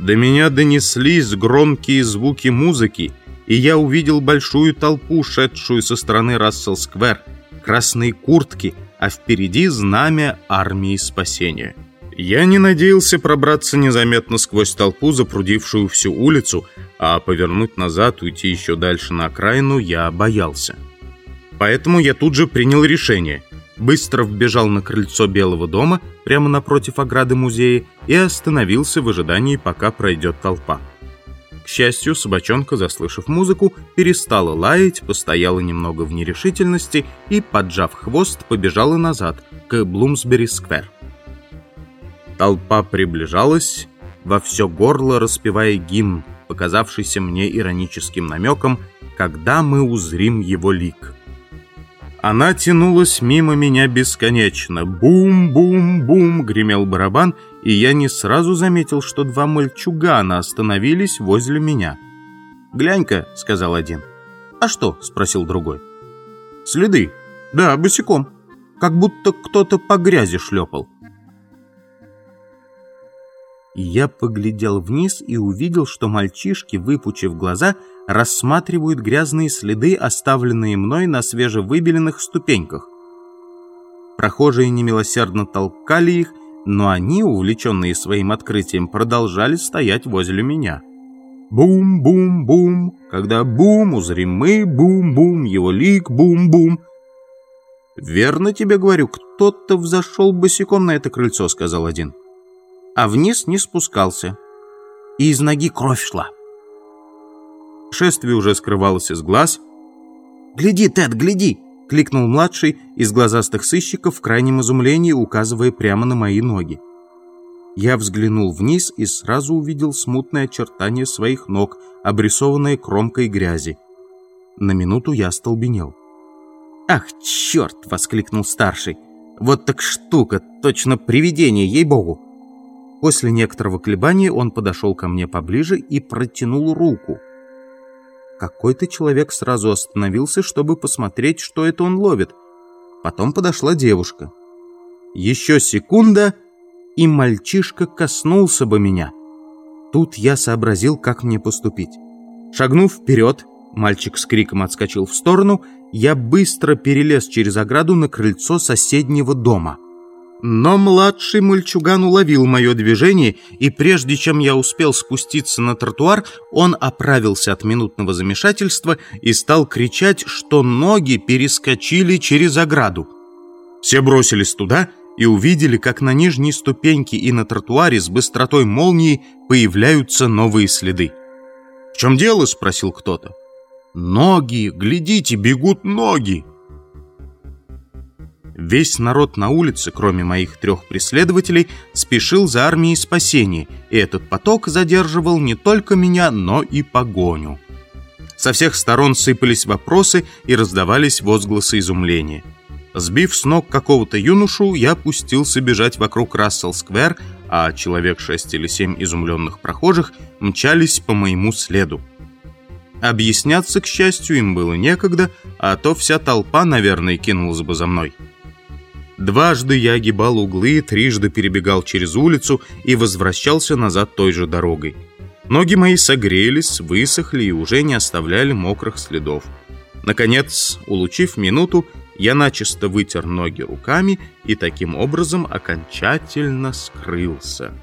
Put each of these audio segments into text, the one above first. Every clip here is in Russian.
До меня донеслись громкие звуки музыки, и я увидел большую толпу, шедшую со стороны Рассел-сквер, красные куртки, а впереди знамя армии спасения. Я не надеялся пробраться незаметно сквозь толпу, запрудившую всю улицу, а повернуть назад, уйти еще дальше на окраину я боялся. Поэтому я тут же принял решение. Быстро вбежал на крыльцо Белого дома, прямо напротив ограды музея, и остановился в ожидании, пока пройдет толпа. К счастью, собачонка, заслышав музыку, перестала лаять, постояла немного в нерешительности и, поджав хвост, побежала назад, к Блумсбери-сквер. Толпа приближалась, во все горло распевая гимн, показавшийся мне ироническим намеком, когда мы узрим его лик. Она тянулась мимо меня бесконечно. Бум-бум-бум гремел барабан, и я не сразу заметил, что два мальчугана остановились возле меня. «Глянь-ка», — сказал один. «А что?» — спросил другой. «Следы. Да, босиком. Как будто кто-то по грязи шлепал». Я поглядел вниз и увидел, что мальчишки, выпучив глаза, рассматривают грязные следы, оставленные мной на свежевыбеленных ступеньках. Прохожие немилосердно толкали их, но они, увлеченные своим открытием, продолжали стоять возле меня. Бум-бум-бум, когда бум, узрим мы, бум-бум, его лик, бум-бум. «Верно тебе говорю, кто-то взошел босиком на это крыльцо», — сказал один а вниз не спускался. И из ноги кровь шла. Шествие уже скрывалось из глаз. «Гляди, Тед, гляди!» — кликнул младший из глазастых сыщиков в крайнем изумлении, указывая прямо на мои ноги. Я взглянул вниз и сразу увидел смутное очертание своих ног, обрисованное кромкой грязи. На минуту я остолбенел. «Ах, черт!» — воскликнул старший. «Вот так штука, точно привидение, ей-богу!» После некоторого колебания он подошел ко мне поближе и протянул руку. Какой-то человек сразу остановился, чтобы посмотреть, что это он ловит. Потом подошла девушка. Еще секунда, и мальчишка коснулся бы меня. Тут я сообразил, как мне поступить. Шагнув вперед, мальчик с криком отскочил в сторону, я быстро перелез через ограду на крыльцо соседнего дома. Но младший мальчуган уловил мое движение, и прежде чем я успел спуститься на тротуар, он оправился от минутного замешательства и стал кричать, что ноги перескочили через ограду. Все бросились туда и увидели, как на нижней ступеньке и на тротуаре с быстротой молнии появляются новые следы. «В чем дело?» — спросил кто-то. «Ноги! Глядите, бегут ноги!» Весь народ на улице, кроме моих трех преследователей, спешил за армией спасения, и этот поток задерживал не только меня, но и погоню. Со всех сторон сыпались вопросы и раздавались возгласы изумления. Сбив с ног какого-то юношу, я пустился бежать вокруг Рассел-сквер, а человек шесть или семь изумленных прохожих мчались по моему следу. Объясняться, к счастью, им было некогда, а то вся толпа, наверное, кинулась бы за мной. Дважды я огибал углы, трижды перебегал через улицу и возвращался назад той же дорогой. Ноги мои согрелись, высохли и уже не оставляли мокрых следов. Наконец, улучив минуту, я начисто вытер ноги руками и таким образом окончательно скрылся.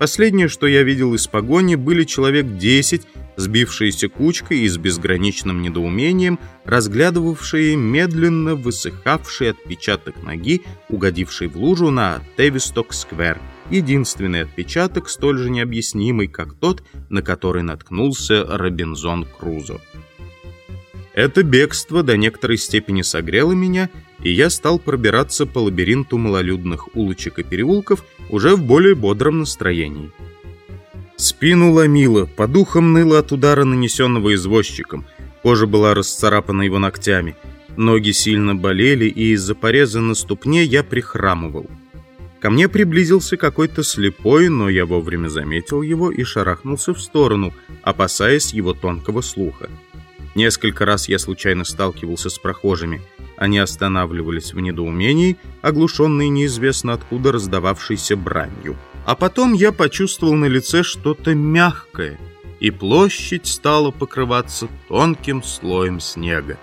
Последнее, что я видел из погони, были человек десять, сбившиеся кучкой и с безграничным недоумением, разглядывавшие медленно высыхавший отпечаток ноги, угодивший в лужу на Тевисток-сквер. Единственный отпечаток, столь же необъяснимый, как тот, на который наткнулся Робинзон Крузо. Это бегство до некоторой степени согрело меня, и я стал пробираться по лабиринту малолюдных улочек и переулков уже в более бодром настроении. Спину ломило, по духам ныло от удара, нанесенного извозчиком. Кожа была расцарапана его ногтями. Ноги сильно болели, и из-за пореза на ступне я прихрамывал. Ко мне приблизился какой-то слепой, но я вовремя заметил его и шарахнулся в сторону, опасаясь его тонкого слуха. Несколько раз я случайно сталкивался с прохожими. Они останавливались в недоумении, оглушенные неизвестно откуда раздававшейся бранью. А потом я почувствовал на лице что-то мягкое, и площадь стала покрываться тонким слоем снега.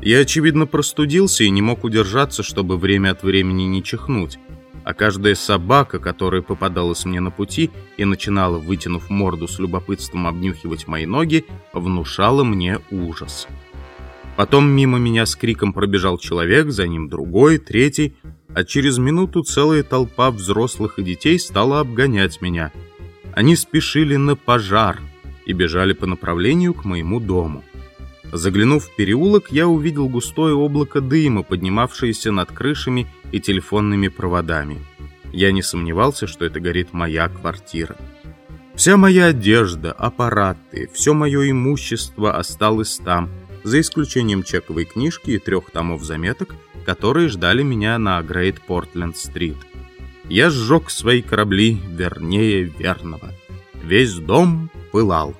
Я, очевидно, простудился и не мог удержаться, чтобы время от времени не чихнуть. А каждая собака, которая попадалась мне на пути и начинала, вытянув морду с любопытством обнюхивать мои ноги, внушала мне ужас. Потом мимо меня с криком пробежал человек, за ним другой, третий, а через минуту целая толпа взрослых и детей стала обгонять меня. Они спешили на пожар и бежали по направлению к моему дому. Заглянув в переулок, я увидел густое облако дыма, поднимавшееся над крышами и телефонными проводами. Я не сомневался, что это горит моя квартира. Вся моя одежда, аппараты, все мое имущество осталось там, за исключением чековой книжки и трех томов заметок, которые ждали меня на Грейт Портленд-стрит. Я сжег свои корабли вернее верного. Весь дом пылал.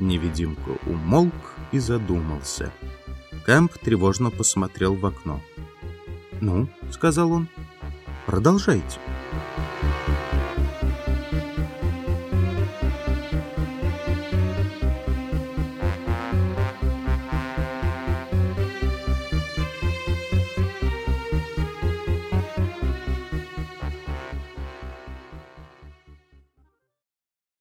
Невидимка умолк и задумался. Кэмп тревожно посмотрел в окно. «Ну», — сказал он, — «продолжайте».